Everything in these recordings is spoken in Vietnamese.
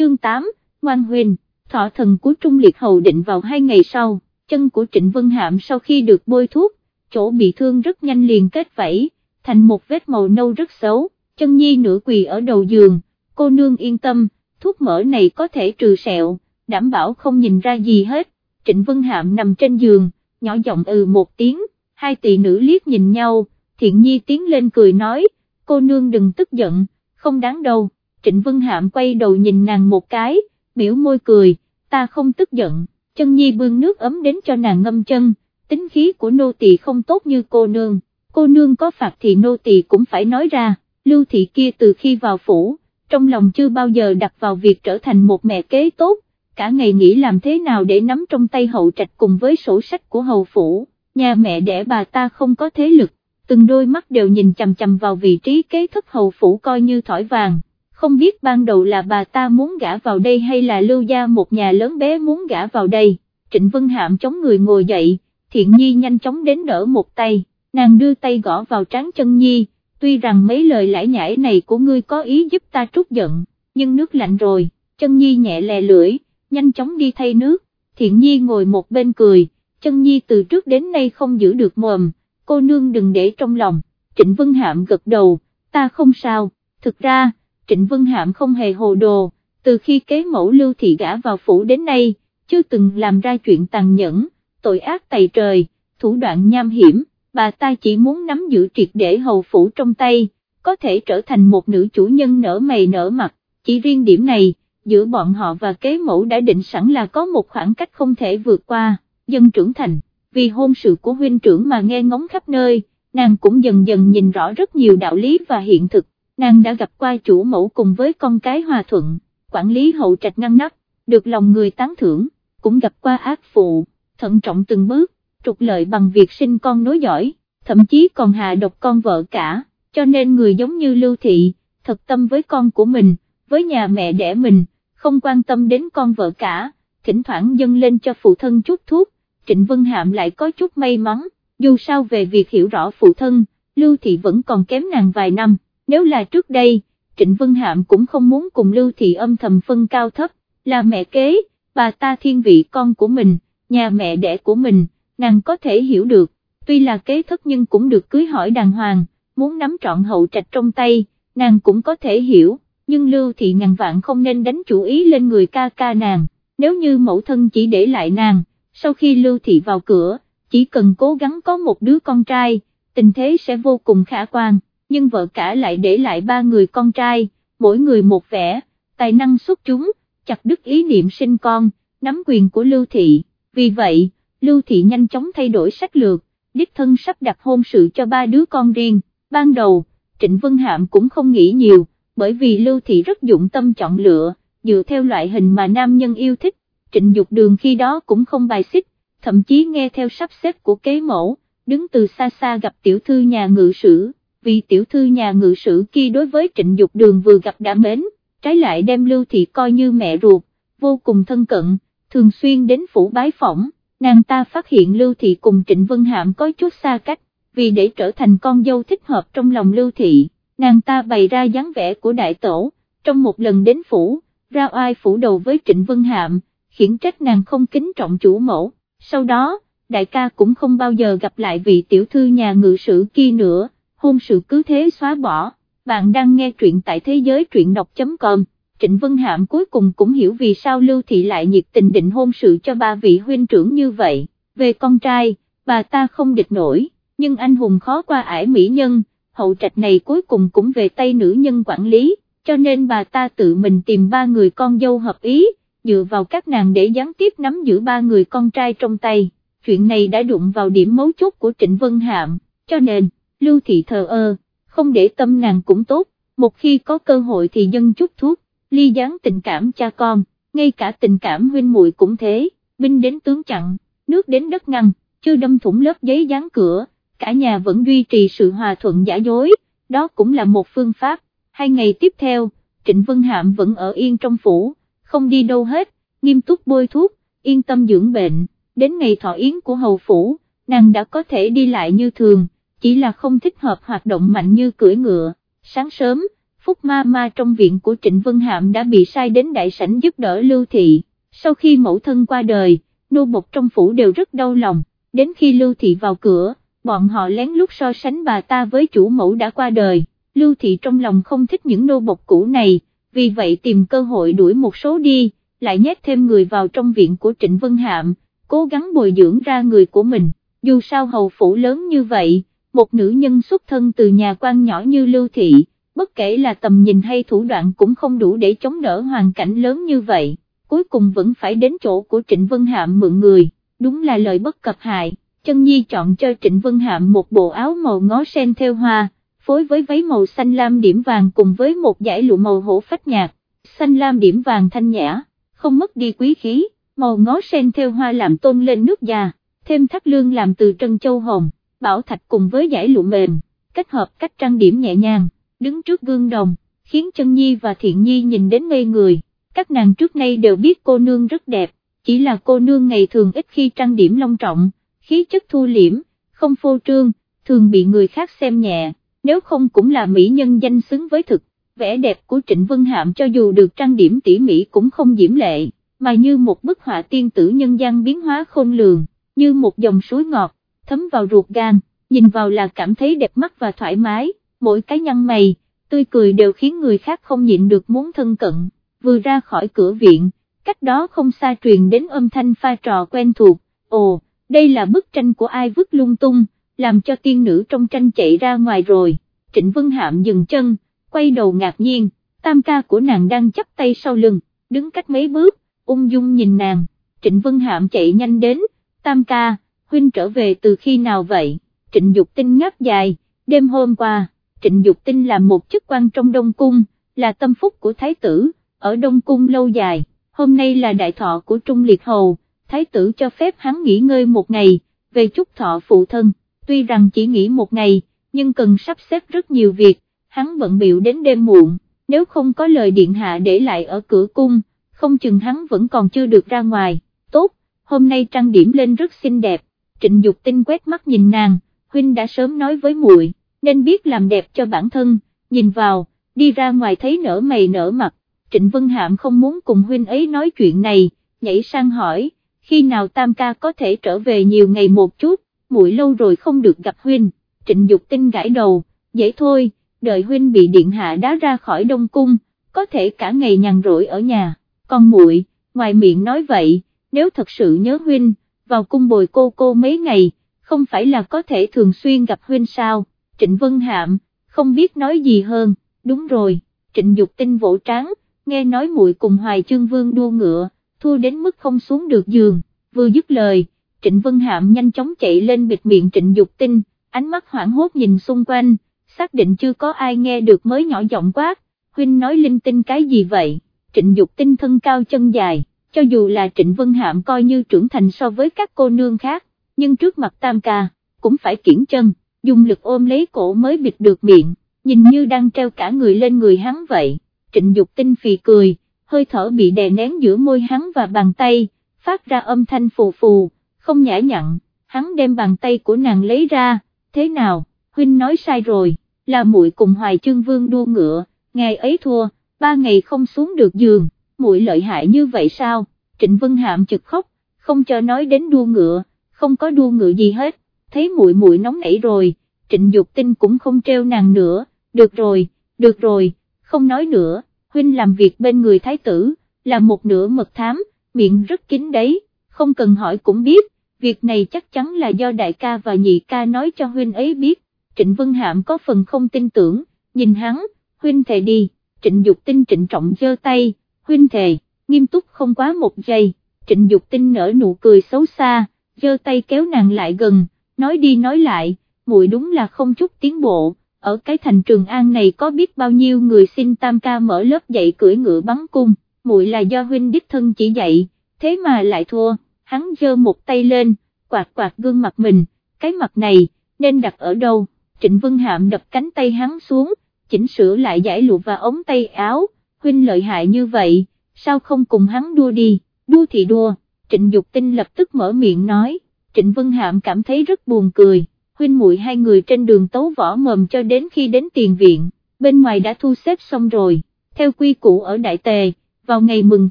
chương 8, ngoan huyền, thọ thần của Trung Liệt Hầu định vào hai ngày sau, chân của Trịnh Vân Hạm sau khi được bôi thuốc, chỗ bị thương rất nhanh liền kết vảy, thành một vết màu nâu rất xấu, chân nhi nửa quỳ ở đầu giường, cô nương yên tâm, thuốc mỡ này có thể trừ sẹo, đảm bảo không nhìn ra gì hết, Trịnh Vân Hạm nằm trên giường, nhỏ giọng ừ một tiếng, hai tỷ nữ liếc nhìn nhau, thiện nhi tiến lên cười nói, cô nương đừng tức giận, không đáng đâu, Trịnh Vân Hạm quay đầu nhìn nàng một cái, biểu môi cười, ta không tức giận, chân nhi bưng nước ấm đến cho nàng ngâm chân, tính khí của nô tỳ không tốt như cô nương, cô nương có phạt thì nô tỳ cũng phải nói ra, lưu thị kia từ khi vào phủ, trong lòng chưa bao giờ đặt vào việc trở thành một mẹ kế tốt, cả ngày nghĩ làm thế nào để nắm trong tay hậu trạch cùng với sổ sách của hầu phủ, nhà mẹ đẻ bà ta không có thế lực, từng đôi mắt đều nhìn chằm chằm vào vị trí kế thất hầu phủ coi như thỏi vàng, không biết ban đầu là bà ta muốn gả vào đây hay là lưu gia một nhà lớn bé muốn gả vào đây, Trịnh Vân Hạm chống người ngồi dậy, thiện nhi nhanh chóng đến đỡ một tay, nàng đưa tay gõ vào trán chân nhi, tuy rằng mấy lời lãi nhãi này của ngươi có ý giúp ta trút giận, nhưng nước lạnh rồi, chân nhi nhẹ lè lưỡi, nhanh chóng đi thay nước, thiện nhi ngồi một bên cười, chân nhi từ trước đến nay không giữ được mồm, cô nương đừng để trong lòng, Trịnh Vân Hạm gật đầu, ta không sao, thực ra, Trịnh Vân Hạm không hề hồ đồ, từ khi kế mẫu lưu thị gã vào phủ đến nay, chưa từng làm ra chuyện tàn nhẫn, tội ác tày trời, thủ đoạn nham hiểm, bà ta chỉ muốn nắm giữ triệt để hầu phủ trong tay, có thể trở thành một nữ chủ nhân nở mày nở mặt, chỉ riêng điểm này, giữa bọn họ và kế mẫu đã định sẵn là có một khoảng cách không thể vượt qua, dân trưởng thành, vì hôn sự của huynh trưởng mà nghe ngóng khắp nơi, nàng cũng dần dần nhìn rõ rất nhiều đạo lý và hiện thực, nàng đã gặp qua chủ mẫu cùng với con cái hòa thuận, quản lý hậu trạch ngăn nắp, được lòng người tán thưởng, cũng gặp qua ác phụ, thận trọng từng bước, trục lợi bằng việc sinh con nối giỏi, thậm chí còn hạ độc con vợ cả, cho nên người giống như Lưu Thị, thật tâm với con của mình, với nhà mẹ đẻ mình, không quan tâm đến con vợ cả, thỉnh thoảng dâng lên cho phụ thân chút thuốc, Trịnh Vân Hạm lại có chút may mắn, dù sao về việc hiểu rõ phụ thân, Lưu Thị vẫn còn kém nàng vài năm, nếu là trước đây, Trịnh Vân Hạm cũng không muốn cùng Lưu Thị âm thầm phân cao thấp, là mẹ kế, bà ta thiên vị con của mình, nhà mẹ đẻ của mình, nàng có thể hiểu được, tuy là kế thất nhưng cũng được cưới hỏi đàng hoàng, muốn nắm trọn hậu trạch trong tay, nàng cũng có thể hiểu, nhưng Lưu Thị ngàn vạn không nên đánh chủ ý lên người ca ca nàng, nếu như mẫu thân chỉ để lại nàng, sau khi Lưu Thị vào cửa, chỉ cần cố gắng có một đứa con trai, tình thế sẽ vô cùng khả quan, nhưng vợ cả lại để lại ba người con trai, mỗi người một vẻ, tài năng xuất chúng, chặt đứt ý niệm sinh con, nắm quyền của Lưu Thị, vì vậy, Lưu Thị nhanh chóng thay đổi sách lược, đích thân sắp đặt hôn sự cho ba đứa con riêng, ban đầu, Trịnh Vân Hạm cũng không nghĩ nhiều, bởi vì Lưu Thị rất dụng tâm chọn lựa, dựa theo loại hình mà nam nhân yêu thích, Trịnh Dục Đường khi đó cũng không bài xích, thậm chí nghe theo sắp xếp của kế mẫu, đứng từ xa xa gặp tiểu thư nhà ngự sử, vì tiểu thư nhà ngự sử kia đối với Trịnh Dục Đường vừa gặp đã mến, trái lại đem Lưu Thị coi như mẹ ruột, vô cùng thân cận, thường xuyên đến phủ bái phỏng, nàng ta phát hiện Lưu Thị cùng Trịnh Vân Hạm có chút xa cách, vì để trở thành con dâu thích hợp trong lòng Lưu Thị, nàng ta bày ra dáng vẻ của đại tổ, trong một lần đến phủ, ra oai phủ đầu với Trịnh Vân Hạm, khiển trách nàng không kính trọng chủ mẫu, sau đó, đại ca cũng không bao giờ gặp lại vị tiểu thư nhà ngự sử kia nữa, hôn sự cứ thế xóa bỏ, bạn đang nghe truyện tại thế giới truyện đọc.com. Trịnh Vân Hạm cuối cùng cũng hiểu vì sao Lưu Thị lại nhiệt tình định hôn sự cho ba vị huynh trưởng như vậy, về con trai, bà ta không địch nổi, nhưng anh hùng khó qua ải mỹ nhân, hậu trạch này cuối cùng cũng về tay nữ nhân quản lý, cho nên bà ta tự mình tìm ba người con dâu hợp ý, dựa vào các nàng để gián tiếp nắm giữ ba người con trai trong tay, chuyện này đã đụng vào điểm mấu chốt của Trịnh Vân Hạm, cho nên, Lưu Thị thờ ơ, không để tâm nàng cũng tốt, một khi có cơ hội thì dân chút thuốc ly gián tình cảm cha con, ngay cả tình cảm huynh muội cũng thế, binh đến tướng chặn, nước đến đất ngăn, chưa đâm thủng lớp giấy dán cửa, cả nhà vẫn duy trì sự hòa thuận giả dối, đó cũng là một phương pháp. Hai ngày tiếp theo, Trịnh Vân Hạm vẫn ở yên trong phủ, không đi đâu hết, nghiêm túc bôi thuốc, yên tâm dưỡng bệnh, đến ngày thọ yến của hầu phủ, nàng đã có thể đi lại như thường, chỉ là không thích hợp hoạt động mạnh như cưỡi ngựa, sáng sớm, Phúc Ma Ma trong viện của Trịnh Vân Hạm đã bị sai đến đại sảnh giúp đỡ Lưu Thị, sau khi mẫu thân qua đời, nô bộc trong phủ đều rất đau lòng, đến khi Lưu Thị vào cửa, bọn họ lén lút so sánh bà ta với chủ mẫu đã qua đời, Lưu Thị trong lòng không thích những nô bộc cũ này, vì vậy tìm cơ hội đuổi một số đi, lại nhét thêm người vào trong viện của Trịnh Vân Hạm, cố gắng bồi dưỡng ra người của mình, dù sao hầu phủ lớn như vậy, một nữ nhân xuất thân từ nhà quan nhỏ như Lưu Thị, bất kể là tầm nhìn hay thủ đoạn cũng không đủ để chống đỡ hoàn cảnh lớn như vậy, cuối cùng vẫn phải đến chỗ của Trịnh Vân Hạm mượn người, đúng là lời bất cập hại, chân nhi chọn cho Trịnh Vân Hạm một bộ áo màu ngó sen theo hoa, phối với váy màu xanh lam điểm vàng cùng với một dải lụa màu hổ phách nhạt, xanh lam điểm vàng thanh nhã, không mất đi quý khí, màu ngó sen theo hoa làm tôn lên nước da, thêm thắt lương làm từ trân châu hồng, bảo thạch cùng với giải lụa mềm, kết hợp cách trang điểm nhẹ nhàng, đứng trước gương đồng, khiến chân nhi và thiện nhi nhìn đến ngây người, các nàng trước nay đều biết cô nương rất đẹp, chỉ là cô nương ngày thường ít khi trang điểm long trọng, khí chất thu liễm, không phô trương, thường bị người khác xem nhẹ nếu không cũng là mỹ nhân danh xứng với thực, vẻ đẹp của Trịnh Vân Hạm cho dù được trang điểm tỉ mỉ cũng không diễm lệ, mà như một bức họa tiên tử nhân gian biến hóa khôn lường, như một dòng suối ngọt, thấm vào ruột gan, nhìn vào là cảm thấy đẹp mắt và thoải mái, mỗi cái nhăn mày, tươi cười đều khiến người khác không nhịn được muốn thân cận, vừa ra khỏi cửa viện, cách đó không xa truyền đến âm thanh pha trò quen thuộc, ồ, đây là bức tranh của ai vứt lung tung, làm cho tiên nữ trong tranh chạy ra ngoài rồi, Trịnh Vân Hạm dừng chân, quay đầu ngạc nhiên, tam ca của nàng đang chắp tay sau lưng, đứng cách mấy bước, ung dung nhìn nàng, Trịnh Vân Hạm chạy nhanh đến, tam ca, huynh trở về từ khi nào vậy, Trịnh Dục Tinh ngáp dài, đêm hôm qua, Trịnh Dục Tinh là một chức quan trong Đông Cung, là tâm phúc của Thái tử, ở Đông Cung lâu dài, hôm nay là đại thọ của Trung Liệt Hầu, Thái tử cho phép hắn nghỉ ngơi một ngày, về chúc thọ phụ thân. Tuy rằng chỉ nghỉ một ngày, nhưng cần sắp xếp rất nhiều việc, hắn bận biểu đến đêm muộn, nếu không có lời điện hạ để lại ở cửa cung, không chừng hắn vẫn còn chưa được ra ngoài, tốt, hôm nay trang điểm lên rất xinh đẹp, trịnh Dục tinh quét mắt nhìn nàng, huynh đã sớm nói với muội, nên biết làm đẹp cho bản thân, nhìn vào, đi ra ngoài thấy nở mày nở mặt, trịnh Vân Hạm không muốn cùng huynh ấy nói chuyện này, nhảy sang hỏi, khi nào tam ca có thể trở về nhiều ngày một chút, muội lâu rồi không được gặp huynh, trịnh Dục tinh gãi đầu, dễ thôi, đợi huynh bị điện hạ đá ra khỏi đông cung, có thể cả ngày nhàn rỗi ở nhà, còn muội, ngoài miệng nói vậy, nếu thật sự nhớ huynh, vào cung bồi cô cô mấy ngày, không phải là có thể thường xuyên gặp huynh sao, trịnh Vân Hạm, không biết nói gì hơn, đúng rồi, trịnh Dục tinh vỗ tráng, nghe nói muội cùng Hoài Chương Vương đua ngựa, thua đến mức không xuống được giường, vừa dứt lời Trịnh Vân Hạm nhanh chóng chạy lên bịt miệng Trịnh Dục Tinh, ánh mắt hoảng hốt nhìn xung quanh, xác định chưa có ai nghe được mới nhỏ giọng quát, huynh nói linh tinh cái gì vậy, Trịnh Dục Tinh thân cao chân dài, cho dù là Trịnh Vân Hạm coi như trưởng thành so với các cô nương khác, nhưng trước mặt tam ca, cũng phải kiển chân, dùng lực ôm lấy cổ mới bịt được miệng, nhìn như đang treo cả người lên người hắn vậy, Trịnh Dục Tinh phì cười, hơi thở bị đè nén giữa môi hắn và bàn tay, phát ra âm thanh phù phù không nhã nhặn, hắn đem bàn tay của nàng lấy ra, thế nào, huynh nói sai rồi, là muội cùng hoài chương vương đua ngựa, ngày ấy thua, ba ngày không xuống được giường, muội lợi hại như vậy sao, trịnh vân hạm chực khóc, không cho nói đến đua ngựa, không có đua ngựa gì hết, thấy muội muội nóng nảy rồi, trịnh dục tinh cũng không treo nàng nữa, được rồi, được rồi, không nói nữa, huynh làm việc bên người thái tử, là một nửa mật thám, miệng rất kín đấy, không cần hỏi cũng biết, việc này chắc chắn là do đại ca và nhị ca nói cho huynh ấy biết, Trịnh Vân Hạm có phần không tin tưởng, nhìn hắn, huynh thề đi, Trịnh Dục Tinh trịnh trọng giơ tay, huynh thề, nghiêm túc không quá một giây, Trịnh Dục Tinh nở nụ cười xấu xa, giơ tay kéo nàng lại gần, nói đi nói lại, muội đúng là không chút tiến bộ, ở cái thành Trường An này có biết bao nhiêu người xin tam ca mở lớp dạy cưỡi ngựa bắn cung, muội là do huynh đích thân chỉ dạy, thế mà lại thua hắn giơ một tay lên, quạt quạt gương mặt mình, cái mặt này, nên đặt ở đâu, Trịnh Vân Hạm đập cánh tay hắn xuống, chỉnh sửa lại giải lụa và ống tay áo, huynh lợi hại như vậy, sao không cùng hắn đua đi, đua thì đua, Trịnh Dục Tinh lập tức mở miệng nói, Trịnh Vân Hạm cảm thấy rất buồn cười, huynh muội hai người trên đường tấu võ mầm cho đến khi đến tiền viện, bên ngoài đã thu xếp xong rồi, theo quy củ ở Đại Tề, vào ngày mừng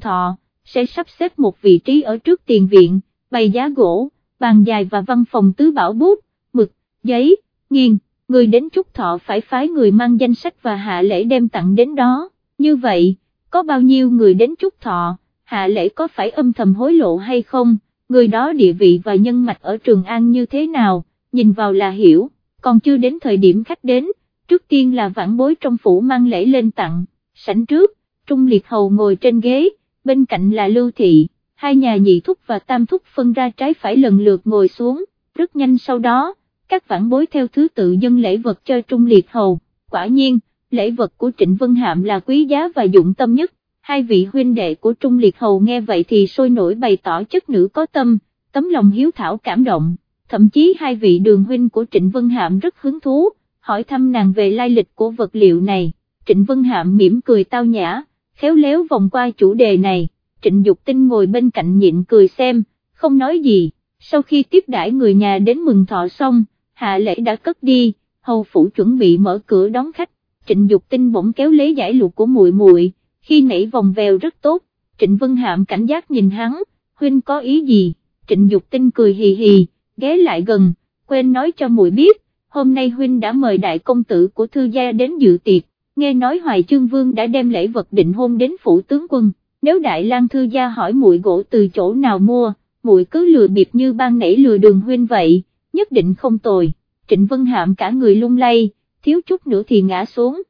thọ, sẽ sắp xếp một vị trí ở trước tiền viện, bày giá gỗ, bàn dài và văn phòng tứ bảo bút, mực, giấy, nghiền, người đến chúc thọ phải phái người mang danh sách và hạ lễ đem tặng đến đó, như vậy, có bao nhiêu người đến chúc thọ, hạ lễ có phải âm thầm hối lộ hay không, người đó địa vị và nhân mạch ở Trường An như thế nào, nhìn vào là hiểu, còn chưa đến thời điểm khách đến, trước tiên là vãn bối trong phủ mang lễ lên tặng, sảnh trước, Trung Liệt Hầu ngồi trên ghế, bên cạnh là Lưu Thị, hai nhà nhị thúc và tam thúc phân ra trái phải lần lượt ngồi xuống, rất nhanh sau đó, các vãn bối theo thứ tự dân lễ vật cho Trung Liệt Hầu, quả nhiên, lễ vật của Trịnh Vân Hạm là quý giá và dụng tâm nhất, hai vị huynh đệ của Trung Liệt Hầu nghe vậy thì sôi nổi bày tỏ chất nữ có tâm, tấm lòng hiếu thảo cảm động, thậm chí hai vị đường huynh của Trịnh Vân Hạm rất hứng thú, hỏi thăm nàng về lai lịch của vật liệu này, Trịnh Vân Hạm mỉm cười tao nhã, khéo léo vòng qua chủ đề này, Trịnh Dục Tinh ngồi bên cạnh nhịn cười xem, không nói gì, sau khi tiếp đãi người nhà đến mừng thọ xong, hạ lễ đã cất đi, hầu phủ chuẩn bị mở cửa đón khách, Trịnh Dục Tinh bỗng kéo lấy giải lụa của muội muội, khi nảy vòng vèo rất tốt, Trịnh Vân Hạm cảnh giác nhìn hắn, huynh có ý gì, Trịnh Dục Tinh cười hì hì, ghé lại gần, quên nói cho muội biết, hôm nay huynh đã mời đại công tử của thư gia đến dự tiệc, nghe nói Hoài Chương Vương đã đem lễ vật định hôn đến phủ tướng quân, nếu đại lang thư gia hỏi muội gỗ từ chỗ nào mua, muội cứ lừa bịp như ban nãy lừa đường huynh vậy, nhất định không tồi, Trịnh Vân Hạm cả người lung lay, thiếu chút nữa thì ngã xuống,